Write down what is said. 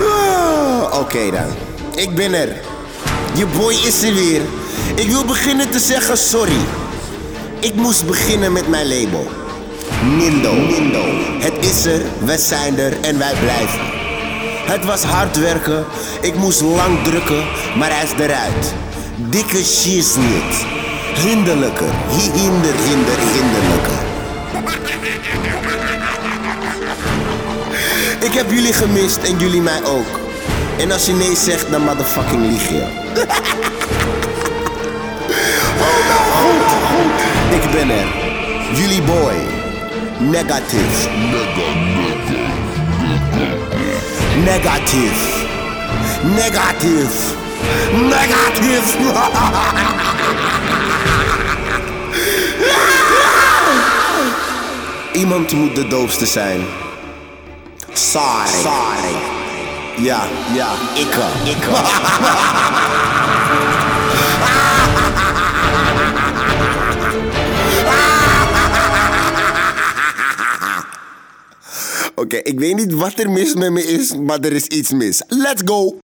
Ah, Oké dan, ik ben er. Je boy is er weer. Ik wil beginnen te zeggen sorry. Ik moest beginnen met mijn label. Nindo. Nindo. Het is er, we zijn er en wij blijven. Het was hard werken, ik moest lang drukken, maar hij is eruit. Dikke shiz niet. Hinderlijker, Hi- hinder, hinder, hinderlijker. Ik heb jullie gemist en jullie mij ook. En als je nee zegt, dan motherfucking lieg je. goed. Ik ben er. Jullie boy. Negatief. Negatief. Negatief. Negatief. Iemand moet de doofste zijn. Sorry. Ja, ja, ik. Ik. Oké, ik weet niet wat er mis met me is, maar er is iets mis. Let's go!